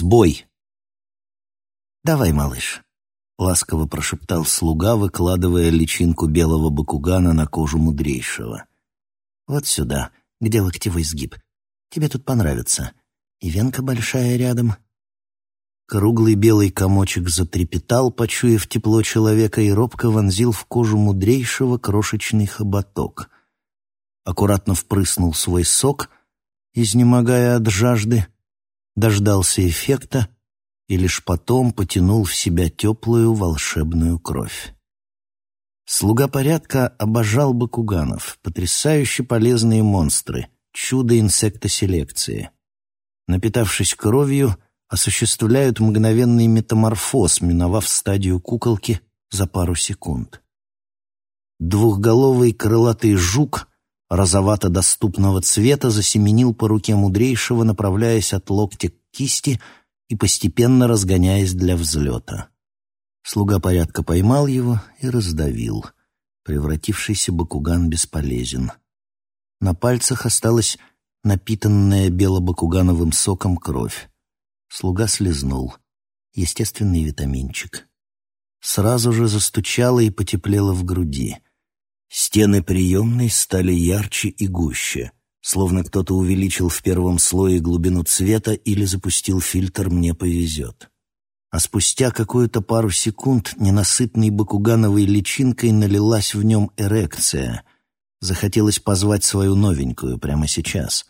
Сбой!» «Давай, малыш», — ласково прошептал слуга, выкладывая личинку белого бакугана на кожу мудрейшего. «Вот сюда, где локтевой сгиб. Тебе тут понравится. И венка большая рядом». Круглый белый комочек затрепетал, почуяв тепло человека, и робко вонзил в кожу мудрейшего крошечный хоботок. Аккуратно впрыснул свой сок, изнемогая от жажды, дождался эффекта и лишь потом потянул в себя теплую волшебную кровь. Слуга порядка обожал бакуганов, потрясающе полезные монстры, чудо инсектоселекции. Напитавшись кровью, осуществляют мгновенный метаморфоз, миновав стадию куколки за пару секунд. Двухголовый крылатый жук розовато-доступного цвета засеменил по руке мудрейшего, направляясь от локтя к кисти и постепенно разгоняясь для взлета. Слуга порядка поймал его и раздавил. Превратившийся бакуган бесполезен. На пальцах осталась напитанная белобакугановым соком кровь. Слуга слезнул. Естественный витаминчик. Сразу же застучало и потеплело в груди. Стены приемной стали ярче и гуще, словно кто-то увеличил в первом слое глубину цвета или запустил фильтр «Мне повезет». А спустя какую-то пару секунд ненасытной бакугановой личинкой налилась в нем эрекция. Захотелось позвать свою новенькую прямо сейчас.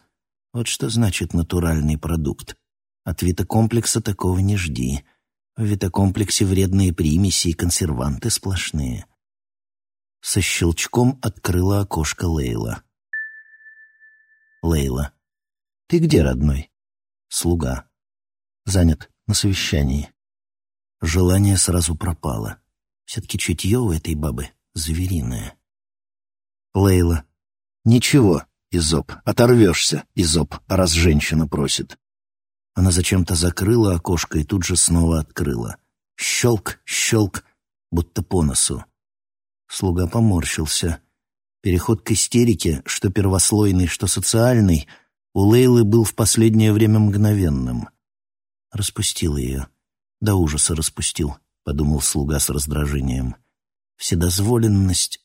Вот что значит натуральный продукт. От витокомплекса такого не жди. В витокомплексе вредные примеси и консерванты сплошные. Со щелчком открыла окошко Лейла. Лейла. «Ты где, родной?» «Слуга. Занят на совещании». Желание сразу пропало. Все-таки чутье у этой бабы звериное. Лейла. «Ничего, Изоб, оторвешься, Изоб, раз женщина просит. Она зачем-то закрыла окошко и тут же снова открыла. Щелк, щелк, будто по носу. Слуга поморщился. Переход к истерике, что первослойный, что социальный, у Лейлы был в последнее время мгновенным. Распустил ее. До ужаса распустил, подумал слуга с раздражением. Вседозволенность...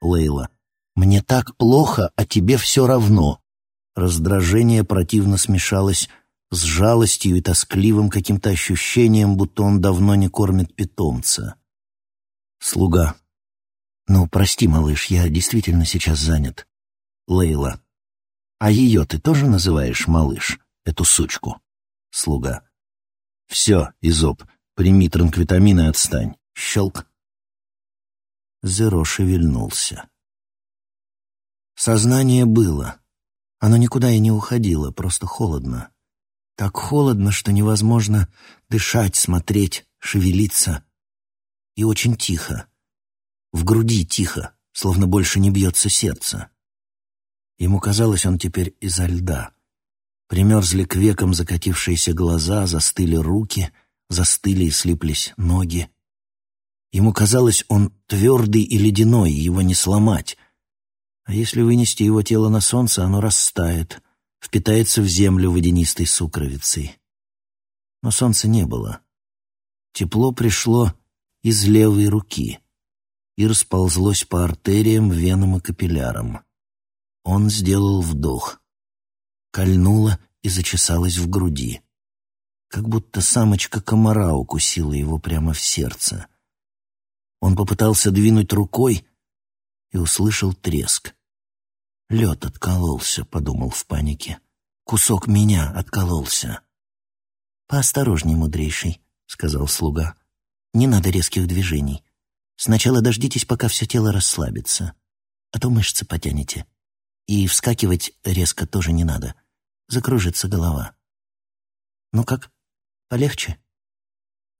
Лейла. «Мне так плохо, а тебе все равно. Раздражение противно смешалось с жалостью и тоскливым каким-то ощущением, будто он давно не кормит питомца. Слуга. «Ну, прости, малыш, я действительно сейчас занят». Лейла. «А ее ты тоже называешь малыш, эту сучку?» Слуга. «Все, Изоб, прими транквитамин и отстань». Щелк. Зеро шевельнулся. Сознание было. Оно никуда и не уходило, просто холодно. Так холодно, что невозможно дышать, смотреть, шевелиться. И очень тихо. В груди тихо, словно больше не бьется сердце. Ему казалось, он теперь изо льда. Примерзли к векам закатившиеся глаза, застыли руки, застыли и слиплись ноги. Ему казалось, он твердый и ледяной, его не сломать, а если вынести его тело на солнце, оно растает, впитается в землю водянистой сукровицей. Но солнца не было. Тепло пришло из левой руки и расползлось по артериям, венам и капиллярам. Он сделал вдох. Кольнуло и зачесалось в груди. Как будто самочка комара укусила его прямо в сердце. Он попытался двинуть рукой и услышал треск. «Лед откололся», — подумал в панике. «Кусок меня откололся». «Поосторожней, мудрейший», — сказал слуга. «Не надо резких движений. Сначала дождитесь, пока все тело расслабится, а то мышцы потянете. И вскакивать резко тоже не надо. Закружится голова». «Ну как, полегче?»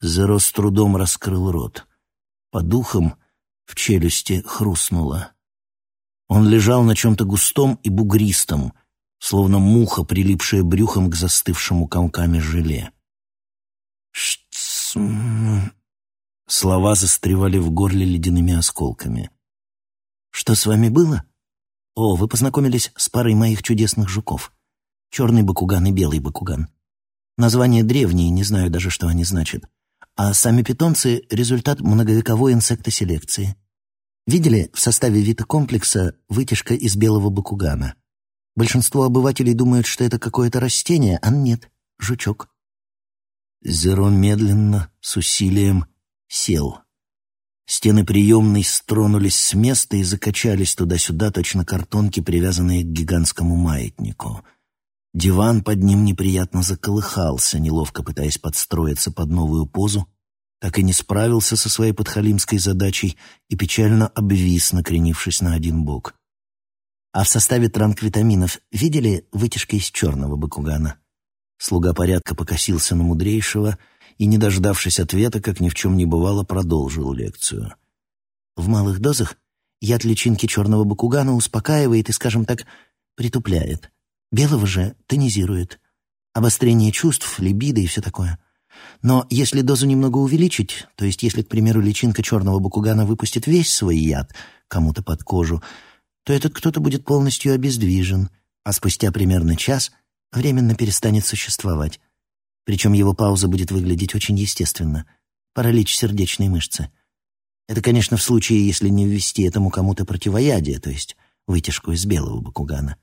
Зеро с трудом раскрыл рот. По духам в челюсти хрустнуло. Он лежал на чем-то густом и бугристом, словно муха, прилипшая брюхом к застывшему комками желе. Слова застревали в горле ледяными осколками. «Что с вами было?» «О, вы познакомились с парой моих чудесных жуков. Черный бакуган и белый бакуган. Названия древние, не знаю даже, что они значат. А сами питомцы — результат многовековой инсектоселекции. Видели в составе витокомплекса вытяжка из белого бакугана? Большинство обывателей думают, что это какое-то растение, а нет, жучок. Зеро медленно, с усилием, сел. Стены приемной стронулись с места и закачались туда-сюда, точно картонки, привязанные к гигантскому маятнику. Диван под ним неприятно заколыхался, неловко пытаясь подстроиться под новую позу, так и не справился со своей подхалимской задачей и печально обвис, накренившись на один бок. А в составе транквитаминов видели вытяжки из черного бакугана? Слуга порядка покосился на мудрейшего и, не дождавшись ответа, как ни в чем не бывало, продолжил лекцию. В малых дозах яд личинки черного бакугана успокаивает и, скажем так, притупляет. Белого же тонизирует. Обострение чувств, либидо и все такое. Но если дозу немного увеличить, то есть если, к примеру, личинка черного бакугана выпустит весь свой яд кому-то под кожу, то этот кто-то будет полностью обездвижен, а спустя примерно час временно перестанет существовать. Причем его пауза будет выглядеть очень естественно. Паралич сердечной мышцы. Это, конечно, в случае, если не ввести этому кому-то противоядие, то есть вытяжку из белого бакугана.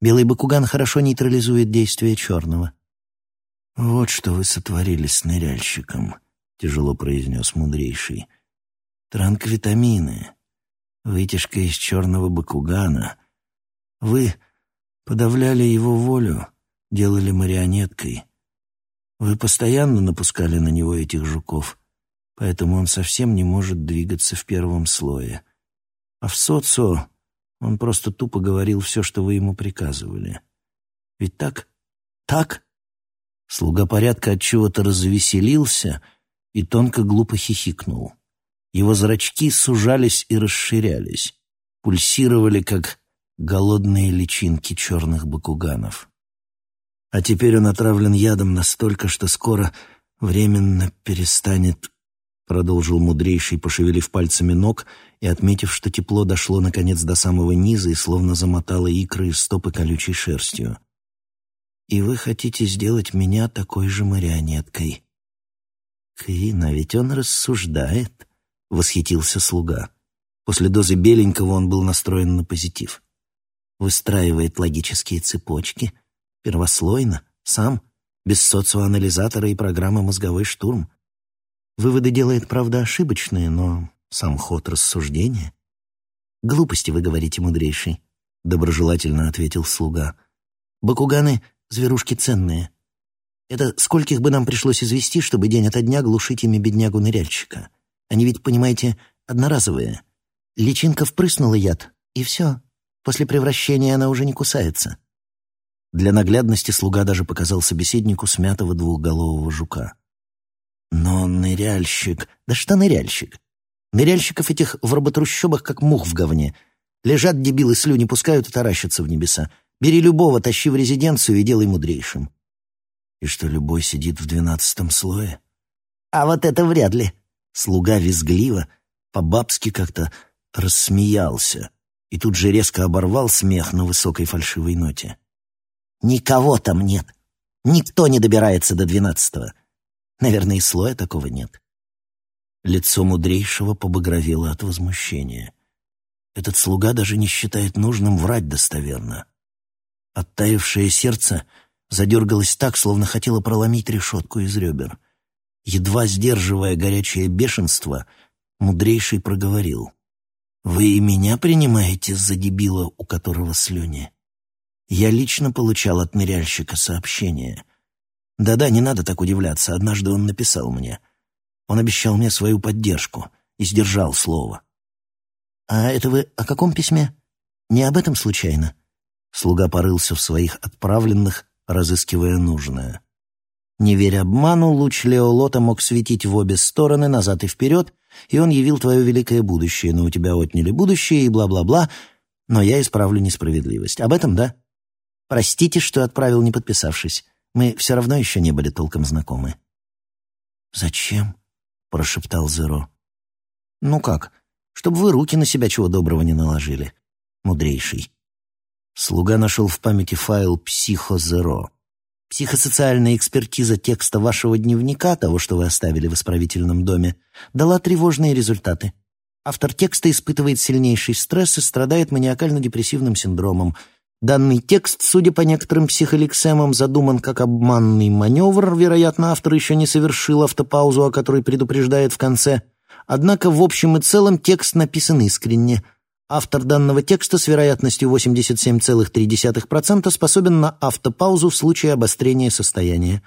Белый бакуган хорошо нейтрализует действие черного. «Вот что вы сотворили с ныряльщиком», — тяжело произнес мудрейший. «Транквитамины, вытяжка из черного бакугана. Вы подавляли его волю, делали марионеткой. Вы постоянно напускали на него этих жуков, поэтому он совсем не может двигаться в первом слое. А в социо он просто тупо говорил все, что вы ему приказывали. Ведь так? Так?» Слуга порядка от чего-то развеселился и тонко глупо хихикнул. Его зрачки сужались и расширялись, пульсировали, как голодные личинки черных бакуганов. А теперь он отравлен ядом настолько, что скоро временно перестанет, продолжил мудрейший, пошевелив пальцами ног и отметив, что тепло дошло наконец до самого низа и словно замотало икры и стопы колючей шерстью. И вы хотите сделать меня такой же марионеткой. Квин, а ведь он рассуждает, — восхитился слуга. После дозы беленького он был настроен на позитив. Выстраивает логические цепочки, первослойно, сам, без социоанализатора и программы «Мозговой штурм». Выводы делает, правда, ошибочные, но сам ход рассуждения. «Глупости, вы говорите, мудрейший», — доброжелательно ответил слуга. «Бакуганы Зверушки ценные. Это скольких бы нам пришлось извести, чтобы день ото дня глушить ими беднягу-ныряльщика? Они ведь, понимаете, одноразовые. Личинка впрыснула яд, и все. После превращения она уже не кусается. Для наглядности слуга даже показал собеседнику смятого двухголового жука. Но ныряльщик... Да что ныряльщик? Ныряльщиков этих в работрущобах как мух в говне. Лежат дебилы, слюни пускают и таращатся в небеса. Бери любого, тащи в резиденцию и делай мудрейшим. И что, любой сидит в двенадцатом слое? А вот это вряд ли. Слуга визгливо, по-бабски как-то рассмеялся и тут же резко оборвал смех на высокой фальшивой ноте. Никого там нет. Никто не добирается до двенадцатого. Наверное, и слоя такого нет. Лицо мудрейшего побагровело от возмущения. Этот слуга даже не считает нужным врать достоверно. Оттаившее сердце задергалось так, словно хотело проломить решетку из ребер. Едва сдерживая горячее бешенство, мудрейший проговорил. «Вы и меня принимаете за дебила, у которого слюни?» Я лично получал от ныряльщика сообщение. Да-да, не надо так удивляться, однажды он написал мне. Он обещал мне свою поддержку и сдержал слово. «А это вы о каком письме? Не об этом случайно?» Слуга порылся в своих отправленных, разыскивая нужное. Не веря обману, луч Леолота мог светить в обе стороны, назад и вперед, и он явил твое великое будущее, но у тебя отняли будущее и бла-бла-бла, но я исправлю несправедливость. Об этом, да? Простите, что отправил, не подписавшись. Мы все равно еще не были толком знакомы. «Зачем?» — прошептал Зеро. «Ну как? Чтобы вы руки на себя чего доброго не наложили, мудрейший». Слуга нашел в памяти файл «Психозеро». Психосоциальная экспертиза текста вашего дневника, того, что вы оставили в исправительном доме, дала тревожные результаты. Автор текста испытывает сильнейший стресс и страдает маниакально-депрессивным синдромом. Данный текст, судя по некоторым психолексемам, задуман как обманный маневр, вероятно, автор еще не совершил автопаузу, о которой предупреждает в конце. Однако, в общем и целом, текст написан искренне – Автор данного текста с вероятностью 87,3% способен на автопаузу в случае обострения состояния.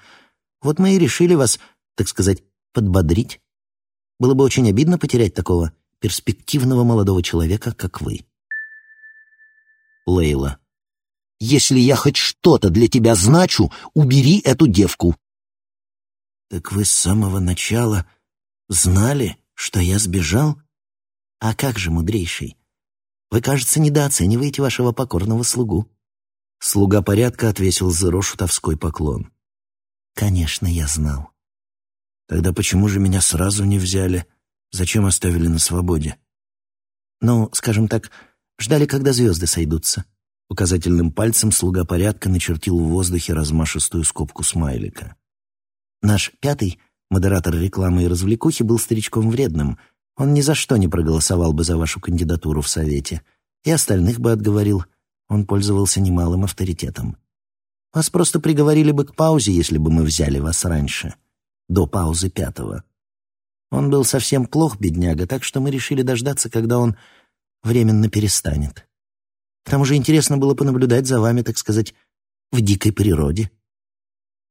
Вот мы и решили вас, так сказать, подбодрить. Было бы очень обидно потерять такого перспективного молодого человека, как вы. Лейла. «Если я хоть что-то для тебя значу, убери эту девку». «Так вы с самого начала знали, что я сбежал? А как же, мудрейший?» Вы, кажется, недооцениваете вашего покорного слугу». Слуга порядка отвесил Зеро шутовской поклон. «Конечно, я знал». «Тогда почему же меня сразу не взяли? Зачем оставили на свободе?» «Ну, скажем так, ждали, когда звезды сойдутся». Указательным пальцем слуга порядка начертил в воздухе размашистую скобку смайлика. «Наш пятый, модератор рекламы и развлекухи, был старичком вредным — он ни за что не проголосовал бы за вашу кандидатуру в Совете. И остальных бы отговорил. Он пользовался немалым авторитетом. Вас просто приговорили бы к паузе, если бы мы взяли вас раньше. До паузы пятого. Он был совсем плох, бедняга, так что мы решили дождаться, когда он временно перестанет. К тому же интересно было понаблюдать за вами, так сказать, в дикой природе.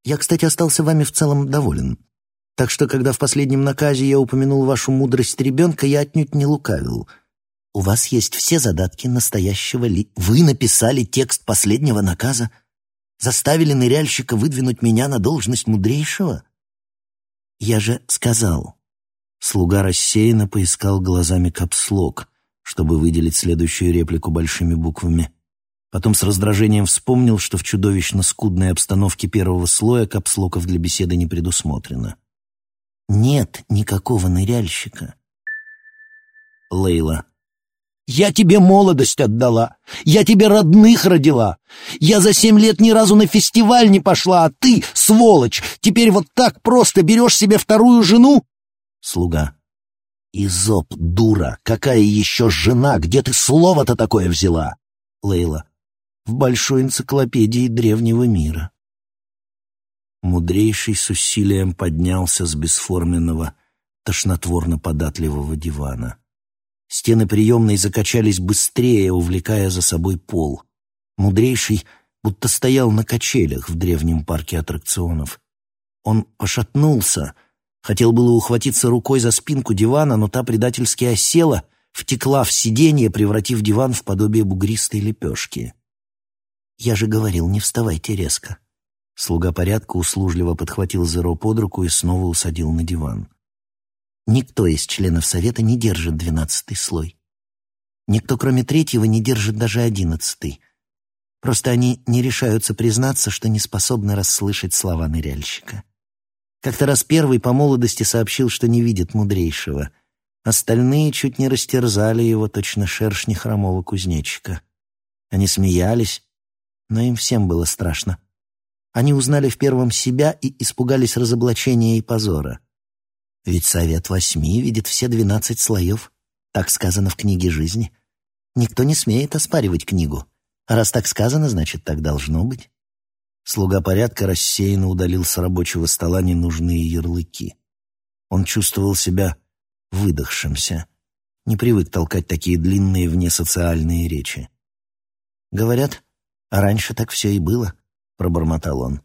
Я, кстати, остался вами в целом доволен. Так что, когда в последнем наказе я упомянул вашу мудрость ребенка, я отнюдь не лукавил. У вас есть все задатки настоящего ли... Вы написали текст последнего наказа? Заставили ныряльщика выдвинуть меня на должность мудрейшего? Я же сказал. Слуга рассеянно поискал глазами капслок, чтобы выделить следующую реплику большими буквами. Потом с раздражением вспомнил, что в чудовищно скудной обстановке первого слоя капслоков для беседы не предусмотрено. Нет никакого ныряльщика. Лейла. Я тебе молодость отдала. Я тебе родных родила. Я за семь лет ни разу на фестиваль не пошла, а ты, сволочь, теперь вот так просто берешь себе вторую жену? Слуга. Изоп, дура, какая еще жена? Где ты слово-то такое взяла? Лейла. В большой энциклопедии древнего мира. Мудрейший с усилием поднялся с бесформенного, тошнотворно-податливого дивана. Стены приемной закачались быстрее, увлекая за собой пол. Мудрейший будто стоял на качелях в древнем парке аттракционов. Он пошатнулся, хотел было ухватиться рукой за спинку дивана, но та предательски осела, втекла в сиденье, превратив диван в подобие бугристой лепешки. «Я же говорил, не вставайте резко», Слуга порядка услужливо подхватил Зеро под руку и снова усадил на диван. Никто из членов совета не держит двенадцатый слой. Никто, кроме третьего, не держит даже одиннадцатый. Просто они не решаются признаться, что не способны расслышать слова ныряльщика. Как-то раз первый по молодости сообщил, что не видит мудрейшего. Остальные чуть не растерзали его, точно шершни хромого кузнечика. Они смеялись, но им всем было страшно. Они узнали в первом себя и испугались разоблачения и позора. Ведь Совет Восьми видит все двенадцать слоев. Так сказано в книге жизни. Никто не смеет оспаривать книгу. А раз так сказано, значит, так должно быть. Слуга порядка рассеянно удалил с рабочего стола ненужные ярлыки. Он чувствовал себя выдохшимся. Не привык толкать такие длинные внесоциальные речи. Говорят, а раньше так все и было пробормотал он.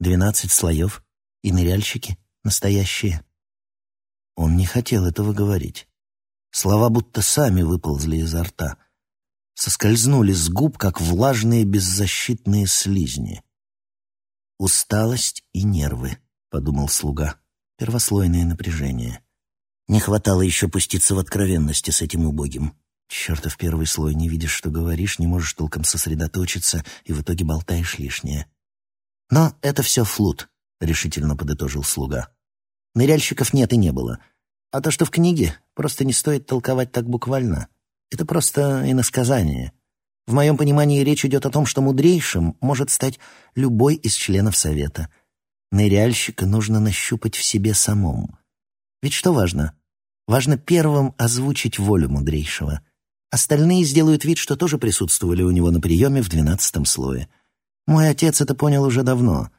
«Двенадцать слоев и ныряльщики настоящие». Он не хотел этого говорить. Слова будто сами выползли изо рта. Соскользнули с губ, как влажные беззащитные слизни. «Усталость и нервы», — подумал слуга. «Первослойное напряжение. Не хватало еще пуститься в откровенности с этим убогим. Чертов первый слой, не видишь, что говоришь, не можешь толком сосредоточиться и в итоге болтаешь лишнее. Но это все флут, решительно подытожил слуга. Ныряльщиков нет и не было. А то, что в книге, просто не стоит толковать так буквально. Это просто иносказание. В моем понимании речь идет о том, что мудрейшим может стать любой из членов Совета. Ныряльщика нужно нащупать в себе самом. Ведь что важно? Важно первым озвучить волю мудрейшего. Остальные сделают вид, что тоже присутствовали у него на приеме в двенадцатом слое. Мой отец это понял уже давно.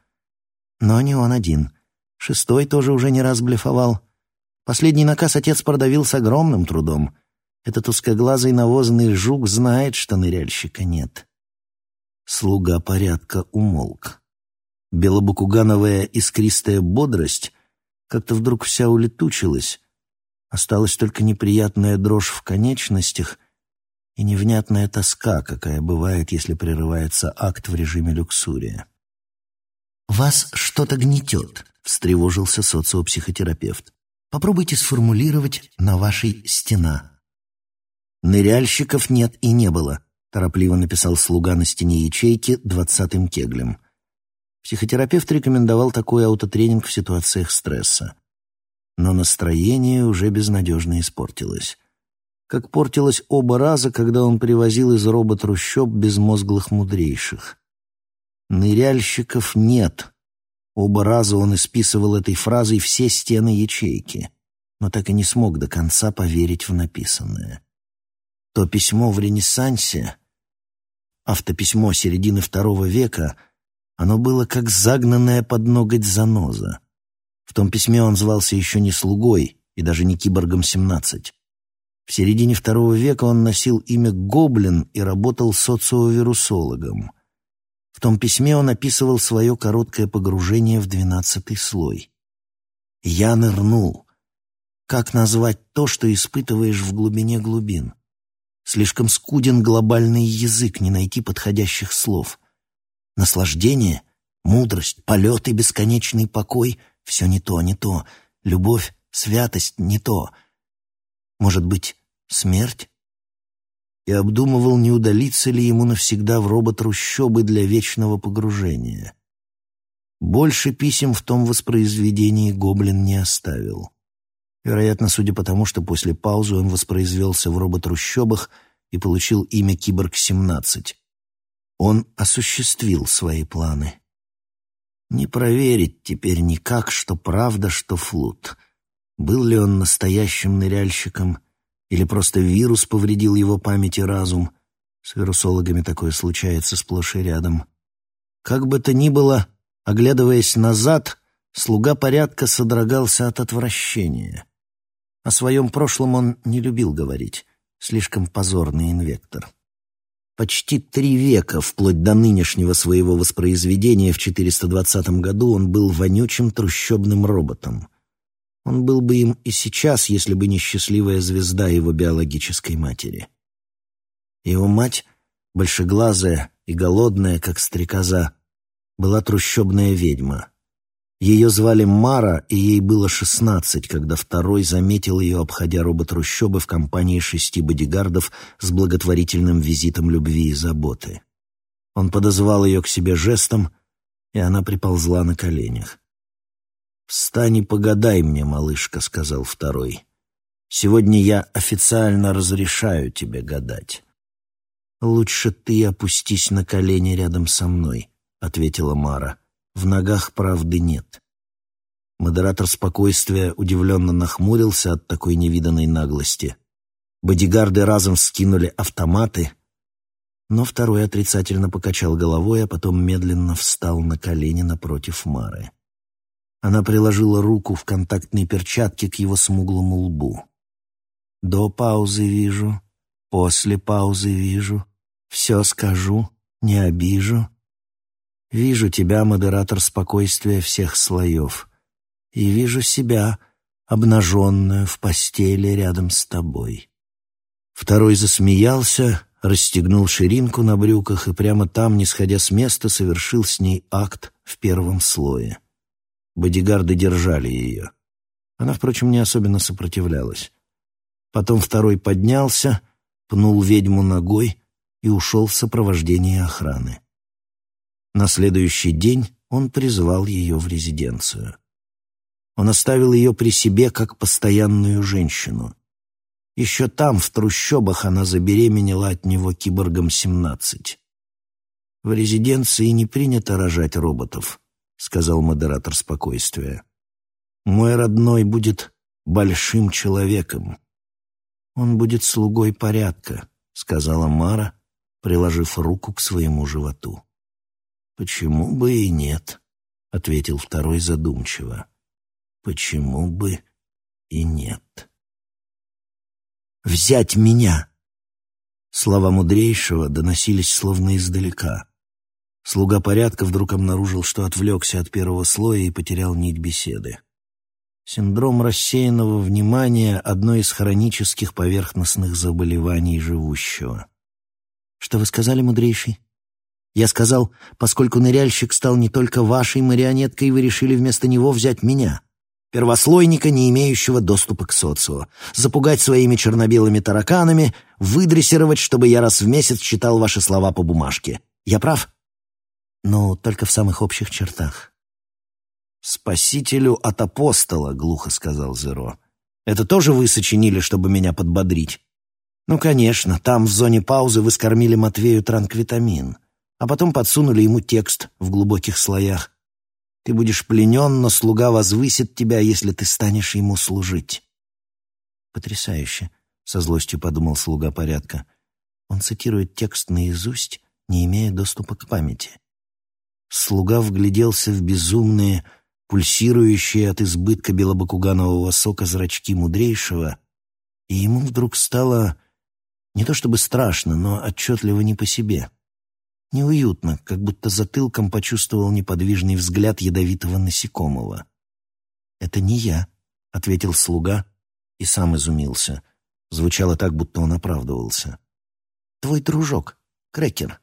Но не он один. Шестой тоже уже не раз блефовал. Последний наказ отец продавил с огромным трудом — этот узкоглазый навозный жук знает, что ныряльщика нет. Слуга порядка умолк. Белобукугановая искристая бодрость как-то вдруг вся улетучилась. Осталась только неприятная дрожь в конечностях и невнятная тоска, какая бывает, если прерывается акт в режиме люксурия. «Вас что-то гнетет», — встревожился социопсихотерапевт. «Попробуйте сформулировать на вашей стена». «Ныряльщиков нет и не было», — торопливо написал слуга на стене ячейки двадцатым кеглем. Психотерапевт рекомендовал такой аутотренинг в ситуациях стресса. Но настроение уже безнадежно испортилось. Как портилось оба раза, когда он привозил из робот-трущоб безмозглых мудрейших. «Ныряльщиков нет», Оба раза он исписывал этой фразой все стены ячейки, но так и не смог до конца поверить в написанное то письмо в Ренессансе, автописьмо середины второго века, оно было как загнанная под ноготь заноза. В том письме он звался еще не слугой и даже не киборгом-17. В середине второго века он носил имя Гоблин и работал социовирусологом. В том письме он описывал свое короткое погружение в двенадцатый слой. «Я нырнул». Как назвать то, что испытываешь в глубине глубин? Слишком скуден глобальный язык, не найти подходящих слов. Наслаждение, мудрость, полет и бесконечный покой — все не то, не то. Любовь, святость — не то. Может быть, смерть? И обдумывал, не удалиться ли ему навсегда в робот-трущобы для вечного погружения. Больше писем в том воспроизведении Гоблин не оставил. Вероятно, судя по тому, что после паузы он воспроизвелся в робот-трущобах и получил имя Киборг-17. Он осуществил свои планы. Не проверить теперь никак, что правда, что флут. Был ли он настоящим ныряльщиком, или просто вирус повредил его память и разум? С вирусологами такое случается сплошь и рядом. Как бы то ни было, оглядываясь назад, слуга порядка содрогался от отвращения. О своем прошлом он не любил говорить, слишком позорный инвектор. Почти три века, вплоть до нынешнего своего воспроизведения в 420 году, он был вонючим трущобным роботом. Он был бы им и сейчас, если бы не счастливая звезда его биологической матери. Его мать, большеглазая и голодная, как стрекоза, была трущобная ведьма — ее звали Мара, и ей было шестнадцать, когда второй заметил ее, обходя робот-трущобы в компании шести бодигардов с благотворительным визитом любви и заботы. Он подозвал ее к себе жестом, и она приползла на коленях. «Встань и погадай мне, малышка», — сказал второй. «Сегодня я официально разрешаю тебе гадать». «Лучше ты опустись на колени рядом со мной», — ответила Мара. В ногах правды нет. Модератор спокойствия удивленно нахмурился от такой невиданной наглости. Бодигарды разом скинули автоматы, но второй отрицательно покачал головой, а потом медленно встал на колени напротив Мары. Она приложила руку в контактной перчатке к его смуглому лбу. «До паузы вижу, после паузы вижу, все скажу, не обижу, Вижу тебя, модератор спокойствия всех слоев, и вижу себя, обнаженную в постели рядом с тобой. Второй засмеялся, расстегнул ширинку на брюках и прямо там, не сходя с места, совершил с ней акт в первом слое. Бодигарды держали ее. Она, впрочем, не особенно сопротивлялась. Потом второй поднялся, пнул ведьму ногой и ушел в сопровождении охраны. На следующий день он призвал ее в резиденцию. Он оставил ее при себе как постоянную женщину. Еще там, в трущобах, она забеременела от него киборгом-17. «В резиденции не принято рожать роботов», — сказал модератор спокойствия. «Мой родной будет большим человеком. Он будет слугой порядка», — сказала Мара, приложив руку к своему животу. «Почему бы и нет?» — ответил второй задумчиво. «Почему бы и нет?» «Взять меня!» Слова мудрейшего доносились словно издалека. Слуга порядка вдруг обнаружил, что отвлекся от первого слоя и потерял нить беседы. Синдром рассеянного внимания — одно из хронических поверхностных заболеваний живущего. «Что вы сказали, мудрейший?» «Я сказал, поскольку ныряльщик стал не только вашей марионеткой, вы решили вместо него взять меня, первослойника, не имеющего доступа к социо, запугать своими черно-белыми тараканами, выдрессировать, чтобы я раз в месяц читал ваши слова по бумажке. Я прав?» но только в самых общих чертах. «Спасителю от апостола», — глухо сказал Зеро. «Это тоже вы сочинили, чтобы меня подбодрить?» «Ну, конечно, там, в зоне паузы, вы скормили Матвею транквитамин, а потом подсунули ему текст в глубоких слоях. Ты будешь пленен, но слуга возвысит тебя, если ты станешь ему служить». «Потрясающе», — со злостью подумал слуга порядка. Он цитирует текст наизусть, не имея доступа к памяти. Слуга вгляделся в безумные, пульсирующие от избытка белобакуганового сока зрачки мудрейшего, и ему вдруг стало не то чтобы страшно, но отчетливо не по себе. Неуютно, как будто затылком почувствовал неподвижный взгляд ядовитого насекомого. «Это не я», — ответил слуга и сам изумился. Звучало так, будто он оправдывался. «Твой дружок, Крекер».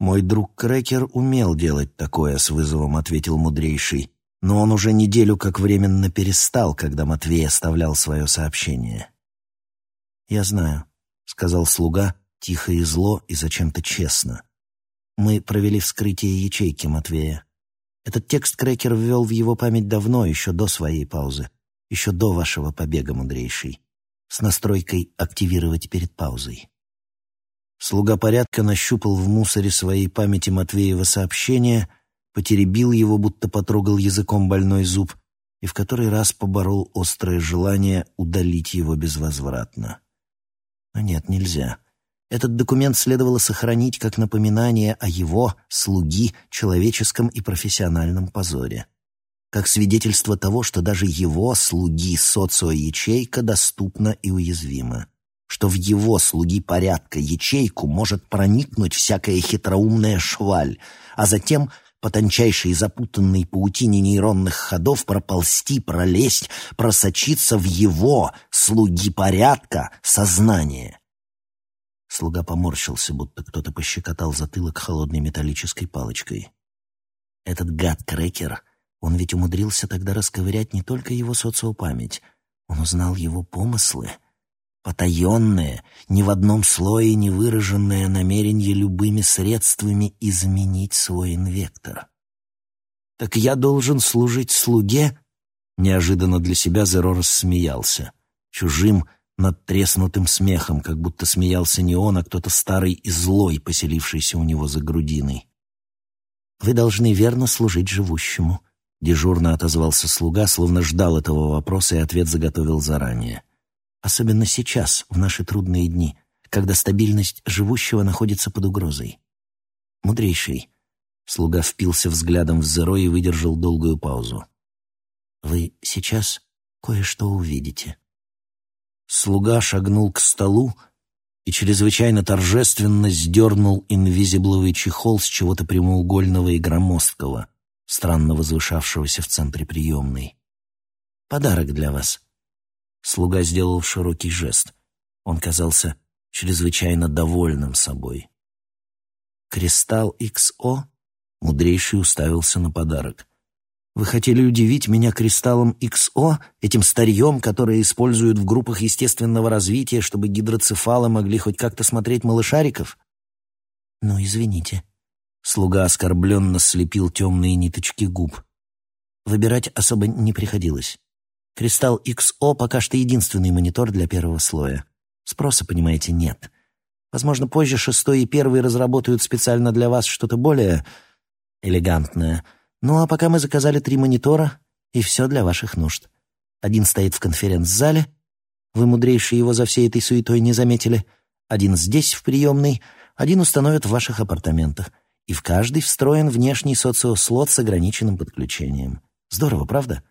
«Мой друг Крекер умел делать такое», — с вызовом ответил мудрейший. Но он уже неделю как временно перестал, когда Матвей оставлял свое сообщение. «Я знаю», — сказал слуга, тихо и зло и зачем-то честно. «Мы провели вскрытие ячейки Матвея. Этот текст Крекер ввел в его память давно, еще до своей паузы, еще до вашего побега, мудрейший, с настройкой «активировать перед паузой». Слуга порядка нащупал в мусоре своей памяти Матвеева сообщение, потеребил его, будто потрогал языком больной зуб, и в который раз поборол острое желание удалить его безвозвратно. Но нет, нельзя. Этот документ следовало сохранить как напоминание о его, слуги, человеческом и профессиональном позоре. Как свидетельство того, что даже его, слуги, социоячейка доступна и уязвима что в его слуги порядка ячейку может проникнуть всякая хитроумная шваль, а затем по тончайшей запутанной паутине нейронных ходов проползти, пролезть, просочиться в его, слуги порядка, сознание. Слуга поморщился, будто кто-то пощекотал затылок холодной металлической палочкой. Этот гад-крекер, он ведь умудрился тогда расковырять не только его социопамять, он узнал его помыслы — потаенное, ни в одном слое не выраженное намерение любыми средствами изменить свой инвектор. «Так я должен служить слуге?» Неожиданно для себя Зеро рассмеялся. Чужим, надтреснутым смехом, как будто смеялся не он, а кто-то старый и злой, поселившийся у него за грудиной. «Вы должны верно служить живущему», — дежурно отозвался слуга, словно ждал этого вопроса и ответ заготовил заранее. Особенно сейчас, в наши трудные дни, когда стабильность живущего находится под угрозой. Мудрейший. Слуга впился взглядом в Зеро и выдержал долгую паузу. Вы сейчас кое-что увидите. Слуга шагнул к столу и чрезвычайно торжественно сдернул инвизибловый чехол с чего-то прямоугольного и громоздкого, странно возвышавшегося в центре приемной. «Подарок для вас», Слуга сделал широкий жест. Он казался чрезвычайно довольным собой. «Кристалл XO?» Мудрейший уставился на подарок. «Вы хотели удивить меня кристаллом XO, этим старьем, которое используют в группах естественного развития, чтобы гидроцефалы могли хоть как-то смотреть малышариков?» «Ну, извините». Слуга оскорбленно слепил темные ниточки губ. Выбирать особо не приходилось. Кристалл XO пока что единственный монитор для первого слоя. Спроса, понимаете, нет. Возможно, позже шестой и первый разработают специально для вас что-то более элегантное. Ну а пока мы заказали три монитора, и все для ваших нужд. Один стоит в конференц-зале, вы, мудрейшие, его за всей этой суетой не заметили. Один здесь, в приемной, один установят в ваших апартаментах. И в каждый встроен внешний социослот с ограниченным подключением. Здорово, правда?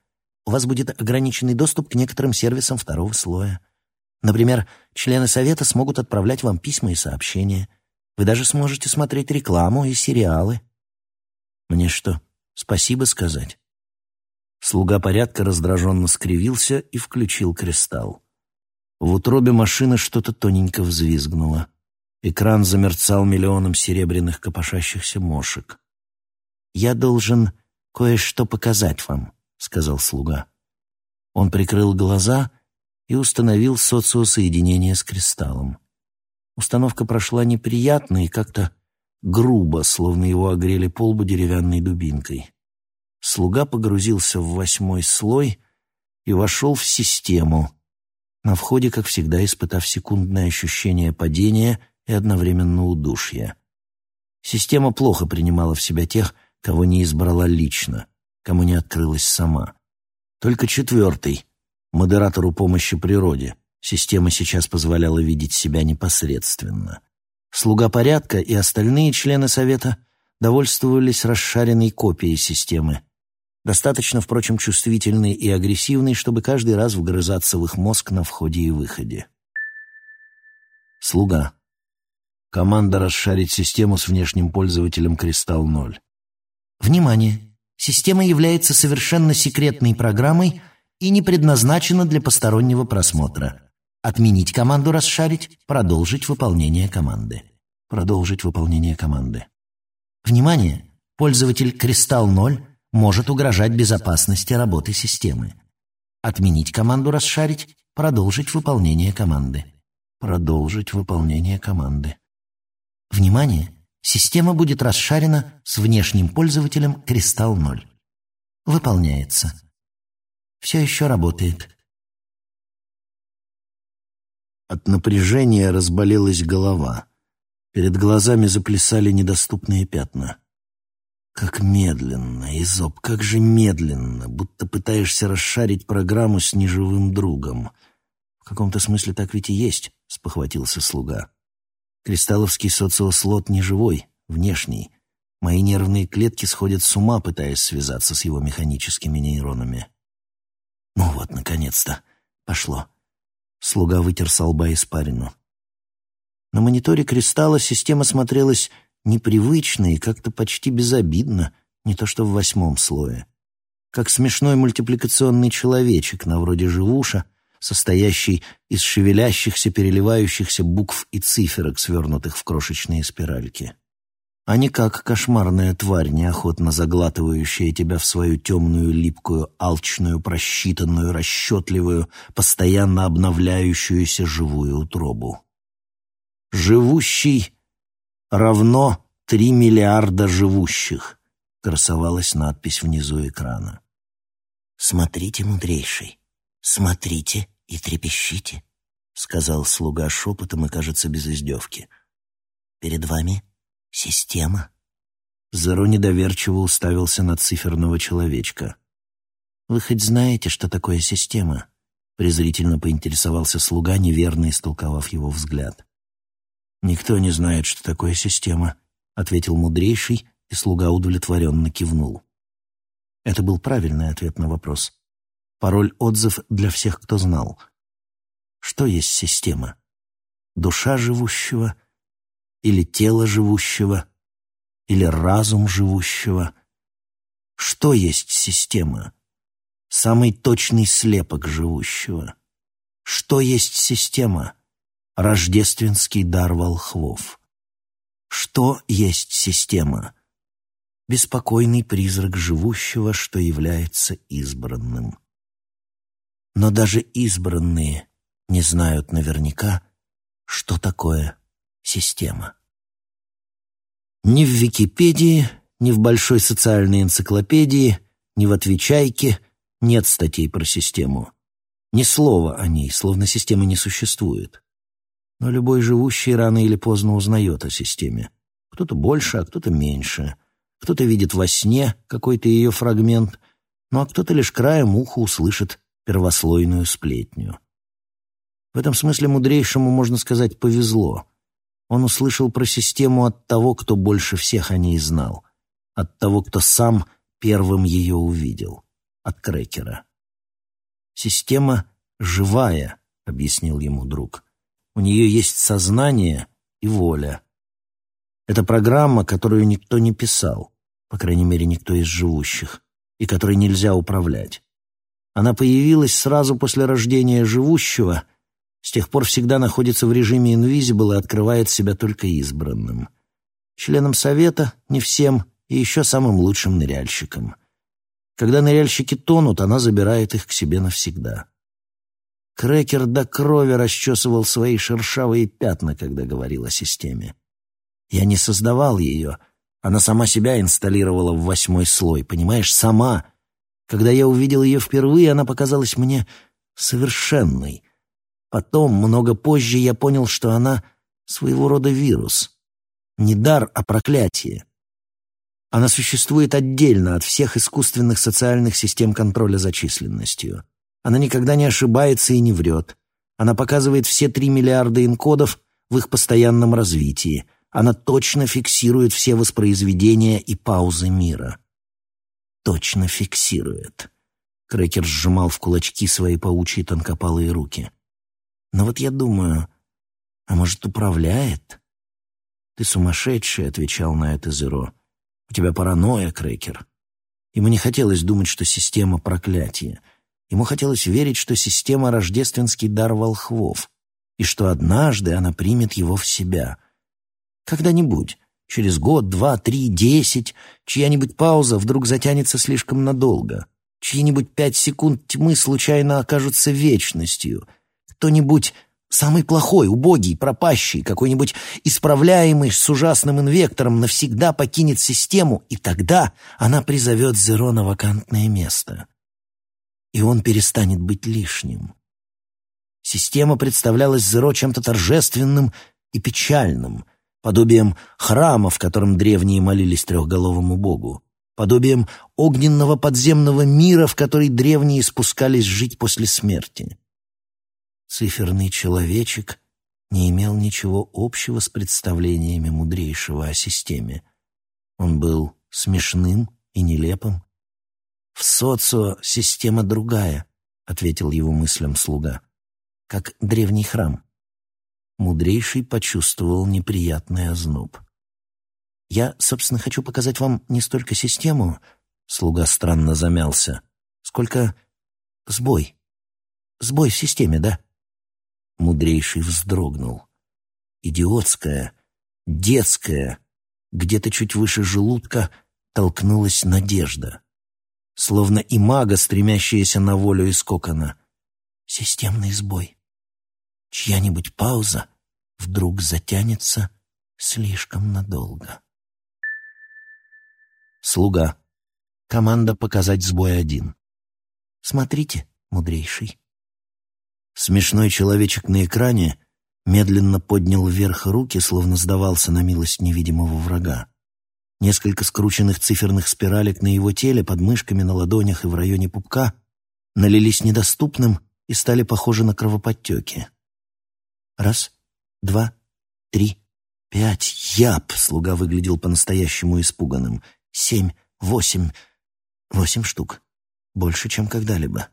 У вас будет ограниченный доступ к некоторым сервисам второго слоя. Например, члены совета смогут отправлять вам письма и сообщения. Вы даже сможете смотреть рекламу и сериалы. Мне что, спасибо сказать? Слуга порядка раздраженно скривился и включил кристалл. В утробе машины что-то тоненько взвизгнуло. Экран замерцал миллионом серебряных копошащихся мошек. «Я должен кое-что показать вам», — сказал слуга. Он прикрыл глаза и установил социосоединение с кристаллом. Установка прошла неприятно и как-то грубо, словно его огрели полбу деревянной дубинкой. Слуга погрузился в восьмой слой и вошел в систему, на входе, как всегда, испытав секундное ощущение падения и одновременно удушья. Система плохо принимала в себя тех, кого не избрала лично, кому не открылась сама. Только четвертый, модератору помощи природе, система сейчас позволяла видеть себя непосредственно. Слуга порядка и остальные члены Совета довольствовались расшаренной копией системы, достаточно, впрочем, чувствительный и агрессивный, чтобы каждый раз вгрызаться в их мозг на входе и выходе. Слуга. Команда расшарить систему с внешним пользователем «Кристалл-0». Внимание! Система является совершенно секретной программой и не предназначена для постороннего просмотра. Отменить команду «Расшарить», продолжить выполнение команды. Продолжить выполнение команды. Внимание! Пользователь «Кристалл-0» может угрожать безопасности работы системы. Отменить команду «Расшарить», продолжить выполнение команды. Продолжить выполнение команды. Внимание! Система будет расшарена с внешним пользователем «Кристалл-0». Выполняется. Все еще работает. От напряжения разболелась голова. Перед глазами заплясали недоступные пятна. Как медленно, Изоб, как же медленно, будто пытаешься расшарить программу с неживым другом. В каком-то смысле так ведь и есть, спохватился слуга. Кристалловский социослот не живой, внешний. Мои нервные клетки сходят с ума, пытаясь связаться с его механическими нейронами. Ну вот, наконец-то. Пошло. Слуга вытер со лба испарину. На мониторе кристалла система смотрелась непривычно и как-то почти безобидно, не то что в восьмом слое. Как смешной мультипликационный человечек на вроде живуша, состоящий из шевелящихся, переливающихся букв и циферок, свернутых в крошечные спиральки. А не как кошмарная тварь, неохотно заглатывающая тебя в свою темную, липкую, алчную, просчитанную, расчетливую, постоянно обновляющуюся живую утробу. Живущий равно три миллиарда живущих, красовалась надпись внизу экрана. «Смотрите, мудрейший, смотрите и трепещите», — сказал слуга шепотом и, кажется, без издевки. «Перед вами система». Зеро недоверчиво уставился на циферного человечка. «Вы хоть знаете, что такое система?» презрительно поинтересовался слуга, неверно истолковав его взгляд. «Никто не знает, что такое система», — ответил мудрейший, и слуга удовлетворенно кивнул. Это был правильный ответ на вопрос. Пароль-отзыв для всех, кто знал. Что есть система? Душа живущего? Или тело живущего? Или разум живущего? Что есть система? Самый точный слепок живущего. Что есть система? Рождественский дар волхвов. Что есть система? Беспокойный призрак живущего, что является избранным. Но даже избранные не знают наверняка, что такое система. Ни в Википедии, ни в большой социальной энциклопедии, ни в Отвечайке нет статей про систему. Ни слова о ней, словно система не существует. Но любой живущий рано или поздно узнает о системе. Кто-то больше, а кто-то меньше. Кто-то видит во сне какой-то ее фрагмент, ну а кто-то лишь краем уха услышит первослойную сплетню. В этом смысле мудрейшему, можно сказать, повезло. Он услышал про систему от того, кто больше всех о ней знал, от того, кто сам первым ее увидел, от Крекера. «Система живая», — объяснил ему друг. «У нее есть сознание и воля. Это программа, которую никто не писал, по крайней мере, никто из живущих, и которой нельзя управлять. Она появилась сразу после рождения живущего, с тех пор всегда находится в режиме инвизибл и открывает себя только избранным. Членам совета, не всем, и еще самым лучшим ныряльщикам. Когда ныряльщики тонут, она забирает их к себе навсегда. Крекер до крови расчесывал свои шершавые пятна, когда говорил о системе. Я не создавал ее. Она сама себя инсталлировала в восьмой слой, понимаешь, сама. Когда я увидел ее впервые, она показалась мне совершенной. Потом, много позже, я понял, что она своего рода вирус. Не дар, а проклятие. Она существует отдельно от всех искусственных социальных систем контроля за численностью. Она никогда не ошибается и не врет. Она показывает все три миллиарда инкодов в их постоянном развитии. Она точно фиксирует все воспроизведения и паузы мира. Точно фиксирует. Крекер сжимал в кулачки свои паучьи тонкопалые руки. Но вот я думаю, а может, управляет? Ты сумасшедший, — отвечал на это Зеро. У тебя паранойя, Крекер. Ему не хотелось думать, что система — проклятие. Ему хотелось верить, что система — рождественский дар волхвов, и что однажды она примет его в себя. Когда-нибудь, через год, два, три, десять, чья-нибудь пауза вдруг затянется слишком надолго, чьи-нибудь пять секунд тьмы случайно окажутся вечностью, кто-нибудь Самый плохой, убогий, пропащий, какой-нибудь исправляемый с ужасным инвектором навсегда покинет систему, и тогда она призовет Зеро на вакантное место. И он перестанет быть лишним. Система представлялась Зеро чем-то торжественным и печальным, подобием храма, в котором древние молились трехголовому богу, подобием огненного подземного мира, в который древние спускались жить после смерти. Циферный человечек не имел ничего общего с представлениями мудрейшего о системе. Он был смешным и нелепым. «В социо система другая», — ответил его мыслям слуга, — «как древний храм». Мудрейший почувствовал неприятный озноб. «Я, собственно, хочу показать вам не столько систему», — слуга странно замялся, — «сколько сбой. Сбой в системе, да?» Мудрейший вздрогнул. Идиотская, детская, где-то чуть выше желудка толкнулась надежда. Словно и мага, стремящаяся на волю из кокона. Системный сбой. Чья-нибудь пауза вдруг затянется слишком надолго. Слуга. Команда показать сбой один. Смотрите, мудрейший. Смешной человечек на экране медленно поднял вверх руки, словно сдавался на милость невидимого врага. Несколько скрученных циферных спиралек на его теле, под мышками, на ладонях и в районе пупка налились недоступным и стали похожи на кровоподтеки. Раз, два, три, пять. Яп! Слуга выглядел по-настоящему испуганным. Семь, восемь, восемь штук. Больше, чем когда-либо.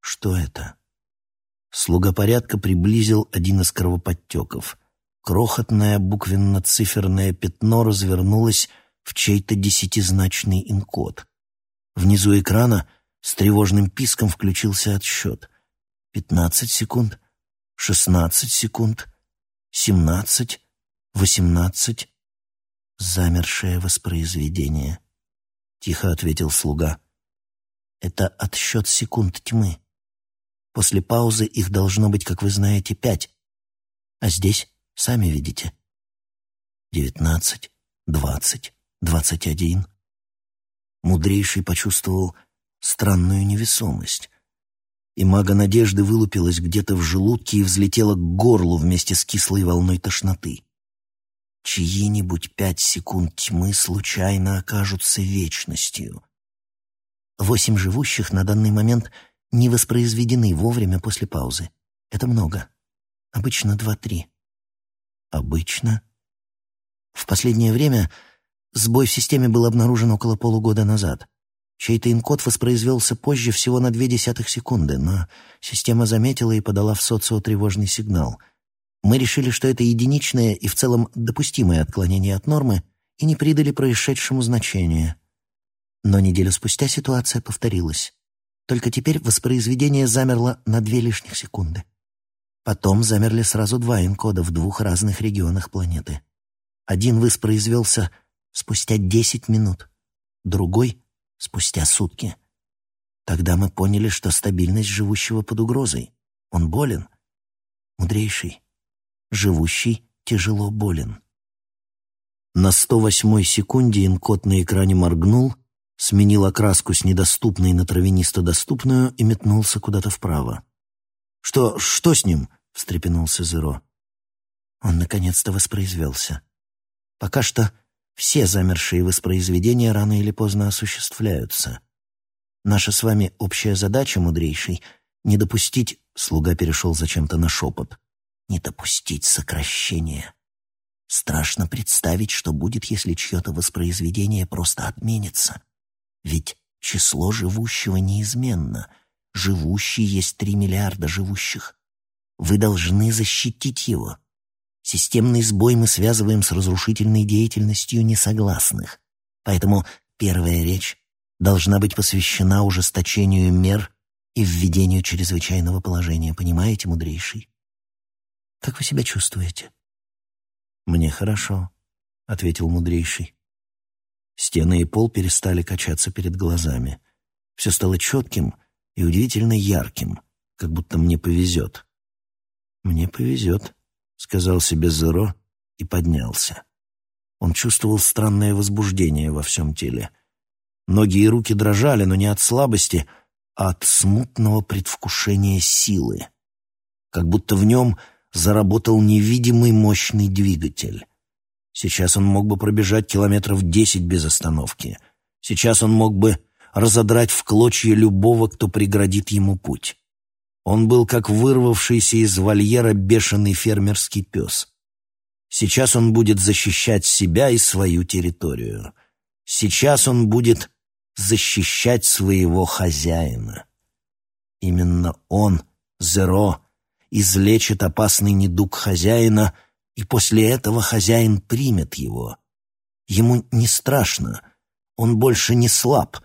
Что это? Слуга порядка приблизил один из кровоподтеков. Крохотное буквенно-циферное пятно развернулось в чей-то десятизначный инкод. Внизу экрана с тревожным писком включился отсчет. Пятнадцать секунд, шестнадцать секунд, семнадцать, восемнадцать. Замершее воспроизведение. Тихо ответил слуга. Это отсчет секунд тьмы. После паузы их должно быть, как вы знаете, пять. А здесь, сами видите, девятнадцать, двадцать, двадцать один. Мудрейший почувствовал странную невесомость. и мага надежды вылупилась где-то в желудке и взлетела к горлу вместе с кислой волной тошноты. Чьи-нибудь пять секунд тьмы случайно окажутся вечностью. Восемь живущих на данный момент не воспроизведены вовремя после паузы. Это много. Обычно два-три. Обычно? В последнее время сбой в системе был обнаружен около полугода назад. Чей-то инкод воспроизвелся позже всего на две десятых секунды, но система заметила и подала в социо тревожный сигнал. Мы решили, что это единичное и в целом допустимое отклонение от нормы, и не придали происшедшему значения. Но неделю спустя ситуация повторилась. Только теперь воспроизведение замерло на две лишних секунды. Потом замерли сразу два энкода в двух разных регионах планеты. Один воспроизвелся спустя десять минут, другой — спустя сутки. Тогда мы поняли, что стабильность живущего под угрозой. Он болен. Мудрейший. Живущий тяжело болен. На 108-й секунде инкод на экране моргнул, сменил окраску с недоступной на травянисто-доступную и метнулся куда-то вправо. «Что, что с ним?» — встрепенулся Зеро. Он наконец-то воспроизвелся. Пока что все замершие воспроизведения рано или поздно осуществляются. Наша с вами общая задача, мудрейший, не допустить, слуга перешел зачем-то на шепот, не допустить сокращения. Страшно представить, что будет, если чье-то воспроизведение просто отменится. Ведь число живущего неизменно. Живущий есть три миллиарда живущих. Вы должны защитить его. Системный сбой мы связываем с разрушительной деятельностью несогласных. Поэтому первая речь должна быть посвящена ужесточению мер и введению чрезвычайного положения. Понимаете, мудрейший? Как вы себя чувствуете? Мне хорошо, ответил мудрейший. Стены и пол перестали качаться перед глазами. Все стало четким и удивительно ярким, как будто мне повезет. Мне повезет, — сказал себе Зеро и поднялся. Он чувствовал странное возбуждение во всем теле. Ноги и руки дрожали, но не от слабости, а от смутного предвкушения силы. Как будто в нем заработал невидимый мощный двигатель. Сейчас он мог бы пробежать километров десять без остановки. Сейчас он мог бы разодрать в клочья любого, кто преградит ему путь. Он был как вырвавшийся из вольера бешеный фермерский пес. Сейчас он будет защищать себя и свою территорию. Сейчас он будет защищать своего хозяина. Именно он, Зеро, излечит опасный недуг хозяина, и после этого хозяин примет его. Ему не страшно, он больше не слаб,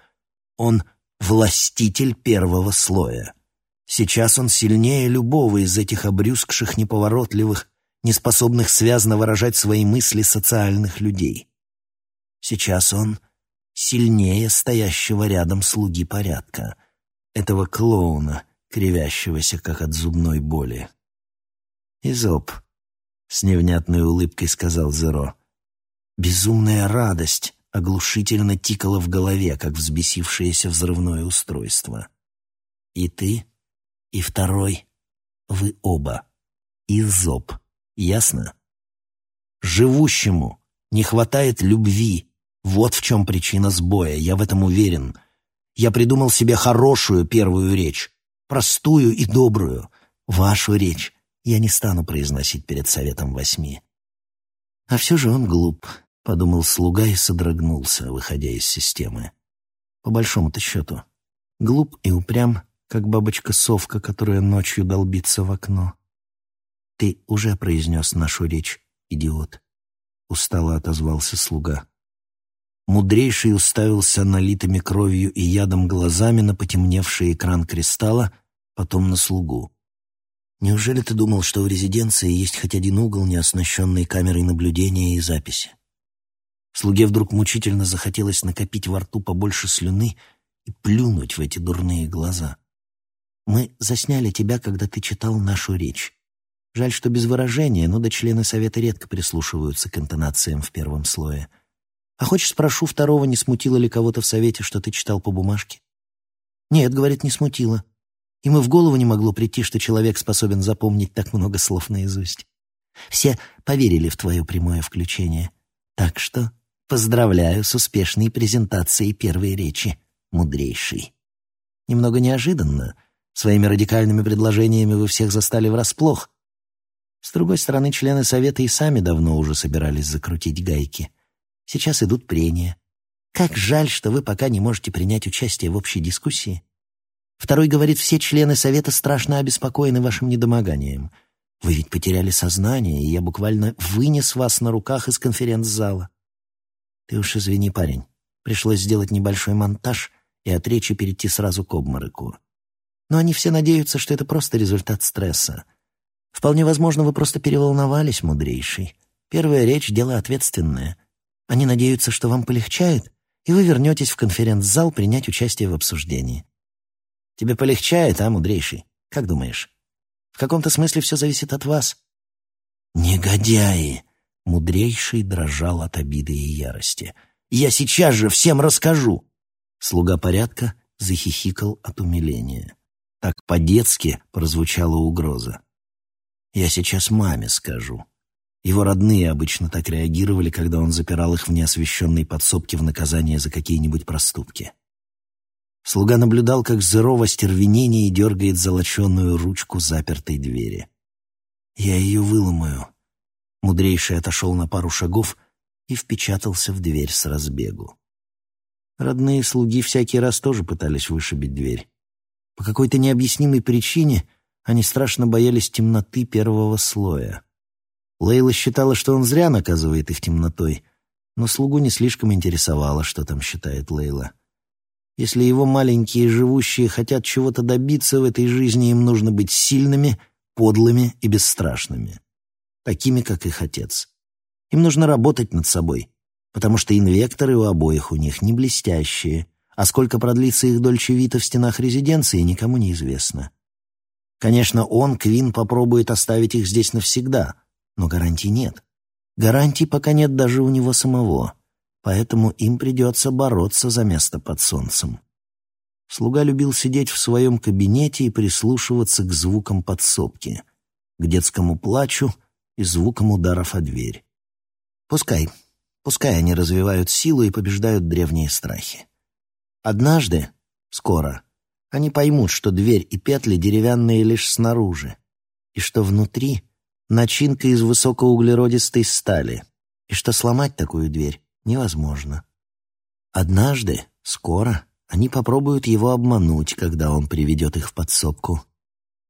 он властитель первого слоя. Сейчас он сильнее любого из этих обрюзгших, неповоротливых, неспособных связно выражать свои мысли социальных людей. Сейчас он сильнее стоящего рядом слуги порядка, этого клоуна, кривящегося, как от зубной боли. «Изоп», — с невнятной улыбкой сказал Зеро. Безумная радость оглушительно тикала в голове, как взбесившееся взрывное устройство. «И ты?» И второй — вы оба. И зоб. Ясно? Живущему не хватает любви. Вот в чем причина сбоя, я в этом уверен. Я придумал себе хорошую первую речь, простую и добрую. Вашу речь я не стану произносить перед Советом Восьми. А все же он глуп, — подумал слуга и содрогнулся, выходя из системы. По большому-то счету, глуп и упрям как бабочка-совка, которая ночью долбится в окно. «Ты уже произнес нашу речь, идиот», — устало отозвался слуга. Мудрейший уставился налитыми кровью и ядом глазами на потемневший экран кристалла, потом на слугу. «Неужели ты думал, что в резиденции есть хоть один угол, не оснащенный камерой наблюдения и записи?» Слуге вдруг мучительно захотелось накопить во рту побольше слюны и плюнуть в эти дурные глаза. Мы засняли тебя, когда ты читал нашу речь. Жаль, что без выражения, но до члены совета редко прислушиваются к интонациям в первом слое. А хочешь, спрошу второго, не смутило ли кого-то в совете, что ты читал по бумажке? Нет, говорит, не смутило. Им и в голову не могло прийти, что человек способен запомнить так много слов наизусть. Все поверили в твое прямое включение. Так что поздравляю с успешной презентацией первой речи, мудрейший. Немного неожиданно. Своими радикальными предложениями вы всех застали врасплох. С другой стороны, члены Совета и сами давно уже собирались закрутить гайки. Сейчас идут прения. Как жаль, что вы пока не можете принять участие в общей дискуссии. Второй говорит, все члены Совета страшно обеспокоены вашим недомоганием. Вы ведь потеряли сознание, и я буквально вынес вас на руках из конференц-зала. Ты уж извини, парень. Пришлось сделать небольшой монтаж и от речи перейти сразу к обмороку. Но они все надеются, что это просто результат стресса. Вполне возможно, вы просто переволновались, мудрейший. Первая речь — дело ответственное. Они надеются, что вам полегчает, и вы вернетесь в конференц-зал принять участие в обсуждении. Тебе полегчает, а, мудрейший? Как думаешь? В каком-то смысле все зависит от вас. Негодяи! Мудрейший дрожал от обиды и ярости. Я сейчас же всем расскажу! Слуга порядка захихикал от умиления. Так по-детски прозвучала угроза. «Я сейчас маме скажу». Его родные обычно так реагировали, когда он запирал их в неосвещенной подсобке в наказание за какие-нибудь проступки. Слуга наблюдал, как Зеро в остервенении дергает золоченую ручку запертой двери. «Я ее выломаю». Мудрейший отошел на пару шагов и впечатался в дверь с разбегу. Родные слуги всякий раз тоже пытались вышибить дверь. По какой-то необъяснимой причине они страшно боялись темноты первого слоя. Лейла считала, что он зря наказывает их темнотой, но слугу не слишком интересовало, что там считает Лейла. Если его маленькие живущие хотят чего-то добиться в этой жизни, им нужно быть сильными, подлыми и бесстрашными. Такими, как их отец. Им нужно работать над собой, потому что инвекторы у обоих у них не блестящие, а сколько продлится их дольче вита в стенах резиденции, никому не известно. Конечно, он, Квин, попробует оставить их здесь навсегда, но гарантий нет. Гарантий пока нет даже у него самого поэтому им придется бороться за место под солнцем. Слуга любил сидеть в своем кабинете и прислушиваться к звукам подсобки, к детскому плачу и звукам ударов о дверь. Пускай, пускай они развивают силу и побеждают древние страхи. Однажды, скоро, они поймут, что дверь и петли деревянные лишь снаружи, и что внутри начинка из высокоуглеродистой стали, и что сломать такую дверь невозможно. Однажды, скоро, они попробуют его обмануть, когда он приведет их в подсобку.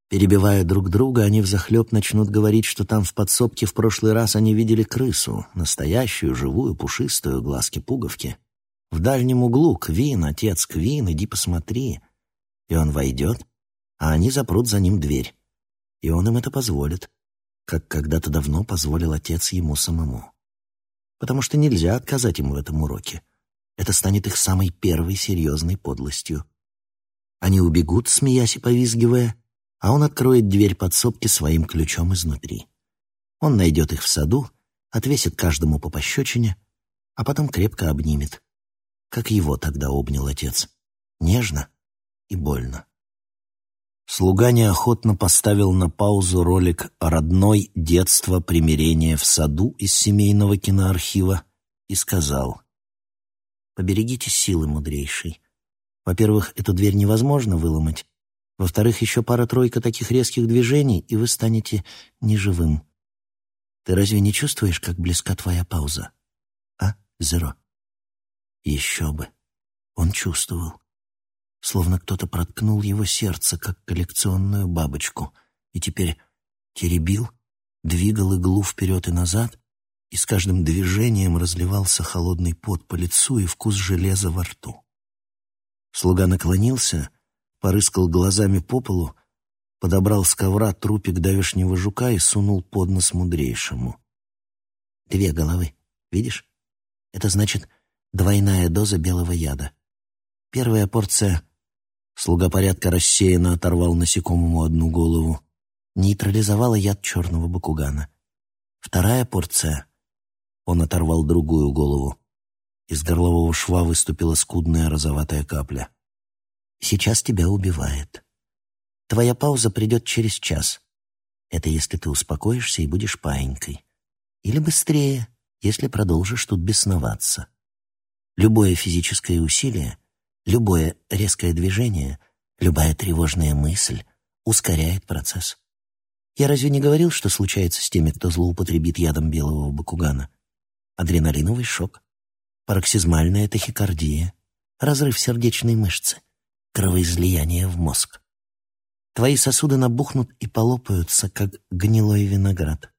Перебивая друг друга, они взахлеб начнут говорить, что там в подсобке в прошлый раз они видели крысу, настоящую, живую, пушистую, глазки-пуговки. В дальнем углу Квин, отец Квин, иди посмотри. И он войдет, а они запрут за ним дверь. И он им это позволит, как когда-то давно позволил отец ему самому потому что нельзя отказать ему в этом уроке. Это станет их самой первой серьезной подлостью. Они убегут, смеясь и повизгивая, а он откроет дверь подсобки своим ключом изнутри. Он найдет их в саду, отвесит каждому по пощечине, а потом крепко обнимет, как его тогда обнял отец, нежно и больно. Слуга неохотно поставил на паузу ролик родной детство примирения в саду из семейного киноархива и сказал «Поберегите силы, мудрейший. Во-первых, эту дверь невозможно выломать. Во-вторых, еще пара-тройка таких резких движений, и вы станете неживым. Ты разве не чувствуешь, как близка твоя пауза? А, Зеро?» Еще бы. Он чувствовал словно кто-то проткнул его сердце, как коллекционную бабочку, и теперь теребил, двигал иглу вперед и назад, и с каждым движением разливался холодный пот по лицу и вкус железа во рту. Слуга наклонился, порыскал глазами по полу, подобрал с ковра трупик давешнего жука и сунул под нос мудрейшему. «Две головы, видишь? Это значит двойная доза белого яда. Первая порция Слуга порядка рассеянно оторвал насекомому одну голову. Нейтрализовала яд черного бакугана. Вторая порция. Он оторвал другую голову. Из горлового шва выступила скудная розоватая капля. «Сейчас тебя убивает. Твоя пауза придет через час. Это если ты успокоишься и будешь паинькой. Или быстрее, если продолжишь тут бесноваться. Любое физическое усилие, любое резкое движение, любая тревожная мысль ускоряет процесс. Я разве не говорил, что случается с теми, кто злоупотребит ядом белого бакугана? Адреналиновый шок, пароксизмальная тахикардия, разрыв сердечной мышцы, кровоизлияние в мозг. Твои сосуды набухнут и полопаются, как гнилой виноград.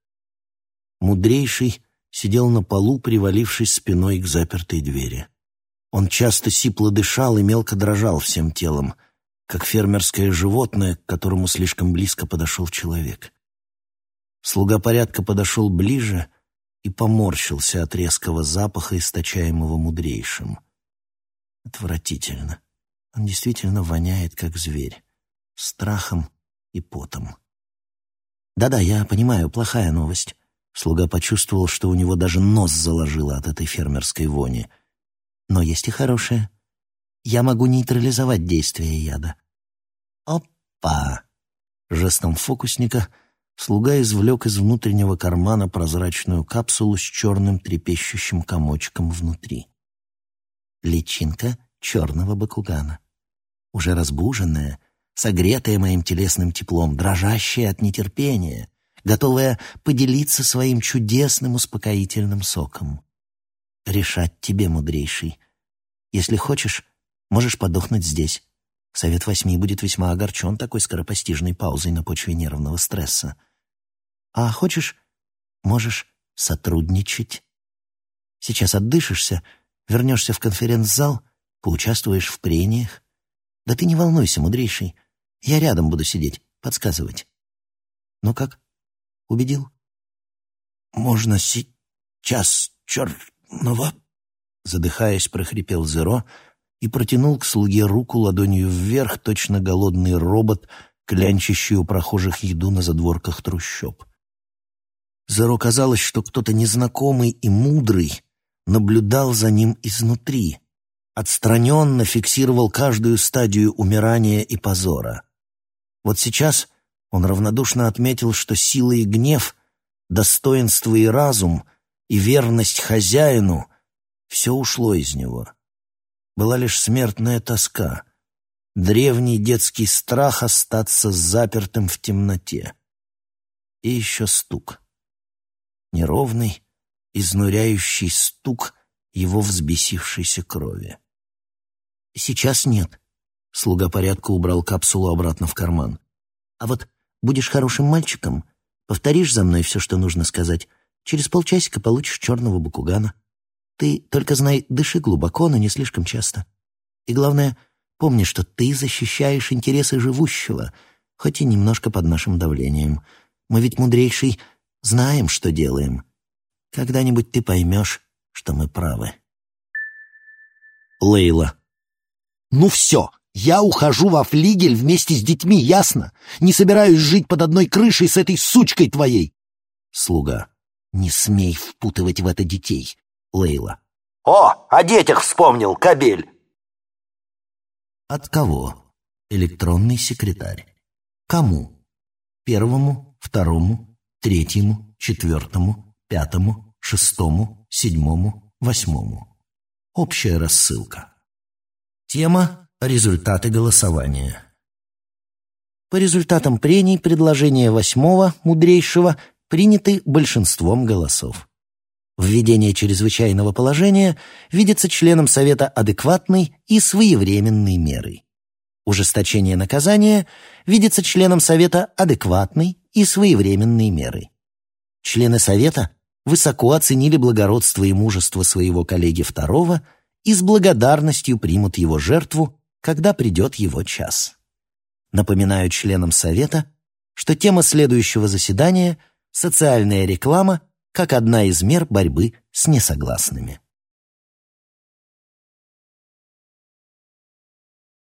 Мудрейший сидел на полу, привалившись спиной к запертой двери. Он часто сипло дышал и мелко дрожал всем телом — как фермерское животное, к которому слишком близко подошел человек. Слуга порядка подошел ближе и поморщился от резкого запаха, источаемого мудрейшим. Отвратительно. Он действительно воняет, как зверь, страхом и потом. Да-да, я понимаю, плохая новость. Слуга почувствовал, что у него даже нос заложило от этой фермерской вони. Но есть и хорошая. Я могу нейтрализовать действие яда. Опа! Жестом фокусника слуга извлек из внутреннего кармана прозрачную капсулу с черным трепещущим комочком внутри. Личинка черного бакугана. Уже разбуженная, согретая моим телесным теплом, дрожащая от нетерпения, готовая поделиться своим чудесным успокоительным соком. Решать тебе, мудрейший. Если хочешь, Можешь подохнуть здесь. Совет Восьми будет весьма огорчен такой скоропостижной паузой на почве нервного стресса. А хочешь, можешь сотрудничать. Сейчас отдышишься, вернешься в конференц-зал, поучаствуешь в прениях. Да ты не волнуйся, мудрейший. Я рядом буду сидеть, подсказывать. Ну как, убедил? Можно сейчас, черного? Задыхаясь, прохрипел Зеро — и протянул к слуге руку ладонью вверх, точно голодный робот, клянчащий у прохожих еду на задворках трущоб. Зеро казалось, что кто-то незнакомый и мудрый наблюдал за ним изнутри, отстраненно фиксировал каждую стадию умирания и позора. Вот сейчас он равнодушно отметил, что сила и гнев, достоинство и разум и верность хозяину — все ушло из него была лишь смертная тоска, древний детский страх остаться запертым в темноте. И еще стук. Неровный, изнуряющий стук его взбесившейся крови. «Сейчас нет», — слуга порядка убрал капсулу обратно в карман. «А вот будешь хорошим мальчиком, повторишь за мной все, что нужно сказать, через полчасика получишь черного бакугана». Ты только знай, дыши глубоко, но не слишком часто. И главное, помни, что ты защищаешь интересы живущего, хоть и немножко под нашим давлением. Мы ведь, мудрейший, знаем, что делаем. Когда-нибудь ты поймешь, что мы правы. Лейла. «Ну все, я ухожу во флигель вместе с детьми, ясно? Не собираюсь жить под одной крышей с этой сучкой твоей!» Слуга. «Не смей впутывать в это детей. Лейла. «О, о детях вспомнил, кабель!» От кого? Электронный секретарь. Кому? Первому, второму, третьему, четвертому, пятому, шестому, седьмому, восьмому. Общая рассылка. Тема «Результаты голосования». По результатам прений предложение восьмого, мудрейшего, приняты большинством голосов. Введение чрезвычайного положения видится членам Совета адекватной и своевременной мерой. Ужесточение наказания видится членам Совета адекватной и своевременной мерой. Члены Совета высоко оценили благородство и мужество своего коллеги второго и с благодарностью примут его жертву, когда придет его час. Напоминаю членам Совета, что тема следующего заседания – социальная реклама – как одна из мер борьбы с несогласными.